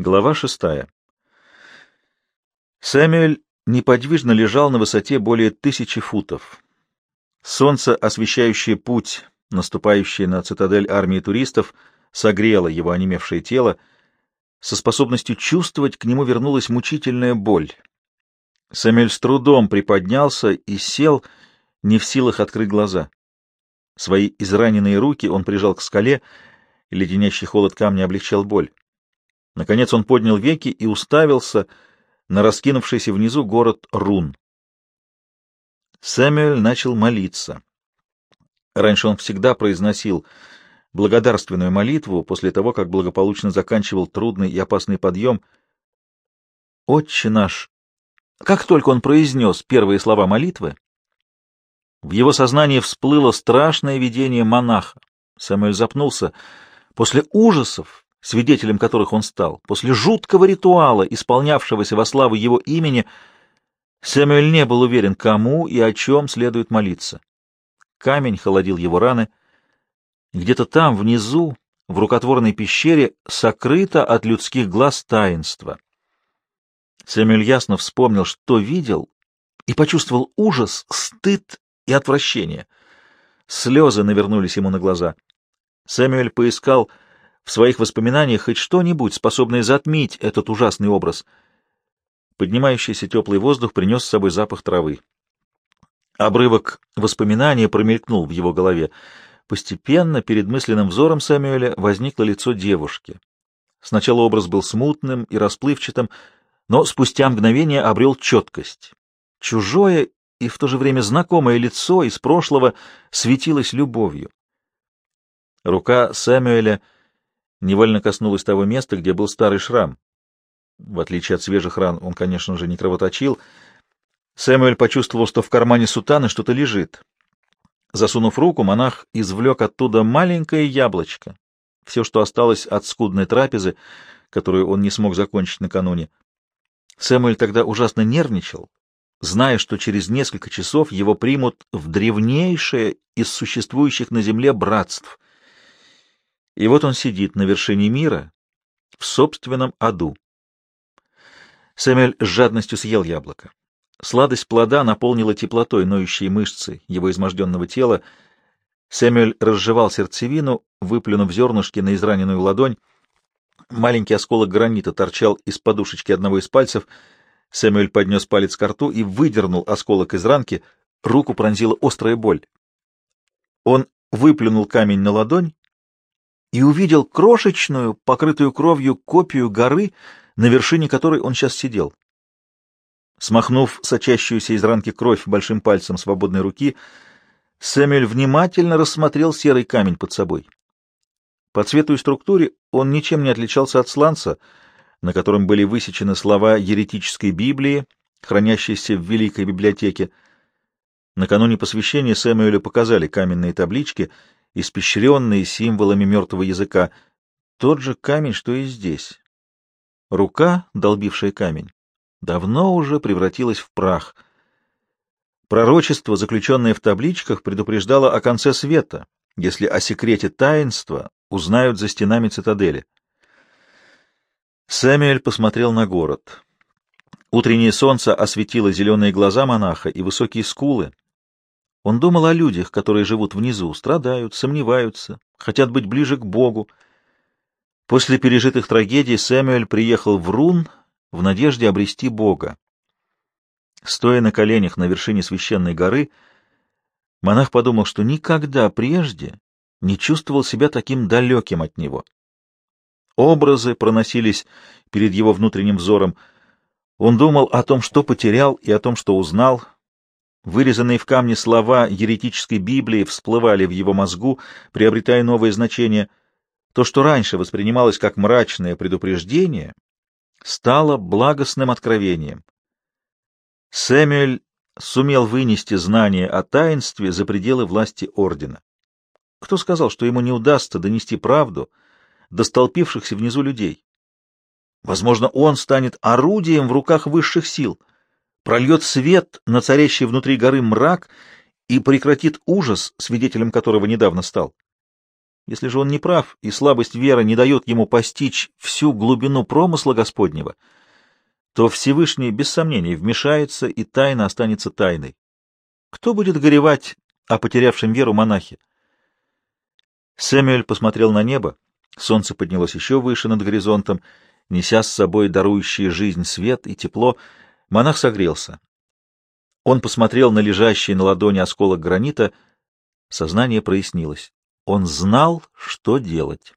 Глава шестая. Сэмюэль неподвижно лежал на высоте более тысячи футов. Солнце, освещающее путь, наступающее на цитадель армии туристов, согрело его онемевшее тело. Со способностью чувствовать к нему вернулась мучительная боль. Сэмюэль с трудом приподнялся и сел, не в силах открыть глаза. Свои израненные руки он прижал к скале, леденящий холод камня облегчал боль. Наконец он поднял веки и уставился на раскинувшийся внизу город Рун. Сэмюэль начал молиться. Раньше он всегда произносил благодарственную молитву после того, как благополучно заканчивал трудный и опасный подъем. «Отче наш!» Как только он произнес первые слова молитвы, в его сознании всплыло страшное видение монаха. Сэмюэль запнулся. После ужасов, свидетелем которых он стал, после жуткого ритуала, исполнявшегося во славу его имени, Сэмюэль не был уверен, кому и о чем следует молиться. Камень холодил его раны. Где-то там, внизу, в рукотворной пещере, сокрыто от людских глаз таинство. Сэмюэль ясно вспомнил, что видел, и почувствовал ужас, стыд и отвращение. Слезы навернулись ему на глаза. Сэмюэль поискал в своих воспоминаниях хоть что-нибудь, способное затмить этот ужасный образ. Поднимающийся теплый воздух принес с собой запах травы. Обрывок воспоминания промелькнул в его голове. Постепенно перед мысленным взором Сэмюэля возникло лицо девушки. Сначала образ был смутным и расплывчатым, но спустя мгновение обрел четкость. Чужое и в то же время знакомое лицо из прошлого светилось любовью. Рука Сэмюэля — невольно коснулась того места, где был старый шрам. В отличие от свежих ран, он, конечно же, не кровоточил. Сэмюэль почувствовал, что в кармане сутаны что-то лежит. Засунув руку, монах извлек оттуда маленькое яблочко, все, что осталось от скудной трапезы, которую он не смог закончить накануне. Сэмюэль тогда ужасно нервничал, зная, что через несколько часов его примут в древнейшее из существующих на земле братств — и вот он сидит на вершине мира, в собственном аду. Сэмюэль с жадностью съел яблоко. Сладость плода наполнила теплотой ноющие мышцы его изможденного тела. Сэмюэль разжевал сердцевину, выплюнув зернышки на израненную ладонь. Маленький осколок гранита торчал из подушечки одного из пальцев. Сэмюэль поднес палец к рту и выдернул осколок из ранки. Руку пронзила острая боль. Он выплюнул камень на ладонь и увидел крошечную, покрытую кровью копию горы, на вершине которой он сейчас сидел. Смахнув сочащуюся из ранки кровь большим пальцем свободной руки, Сэмюэль внимательно рассмотрел серый камень под собой. По цвету и структуре он ничем не отличался от сланца, на котором были высечены слова еретической Библии, хранящейся в Великой библиотеке. Накануне посвящения Сэмюэлю показали каменные таблички — испещренные символами мертвого языка. Тот же камень, что и здесь. Рука, долбившая камень, давно уже превратилась в прах. Пророчество, заключенное в табличках, предупреждало о конце света, если о секрете таинства узнают за стенами цитадели. Сэмюэль посмотрел на город. Утреннее солнце осветило зеленые глаза монаха и высокие скулы, он думал о людях, которые живут внизу, страдают, сомневаются, хотят быть ближе к Богу. После пережитых трагедий Сэмюэль приехал в Рун в надежде обрести Бога. Стоя на коленях на вершине священной горы, монах подумал, что никогда прежде не чувствовал себя таким далеким от него. Образы проносились перед его внутренним взором. Он думал о том, что потерял, и о том, что узнал — Вырезанные в камне слова еретической Библии всплывали в его мозгу, приобретая новое значение. То, что раньше воспринималось как мрачное предупреждение, стало благостным откровением. Сэмюэль сумел вынести знание о таинстве за пределы власти ордена. Кто сказал, что ему не удастся донести правду до столпившихся внизу людей? Возможно, он станет орудием в руках высших сил — прольет свет на царящий внутри горы мрак и прекратит ужас, свидетелем которого недавно стал. Если же он не прав, и слабость веры не дает ему постичь всю глубину промысла Господнего, то Всевышний, без сомнений, вмешается, и тайна останется тайной. Кто будет горевать о потерявшем веру монахе? Сэмюэль посмотрел на небо. Солнце поднялось еще выше над горизонтом, неся с собой дарующие жизнь свет и тепло. Монах согрелся. Он посмотрел на лежащий на ладони осколок гранита. Сознание прояснилось. Он знал, что делать.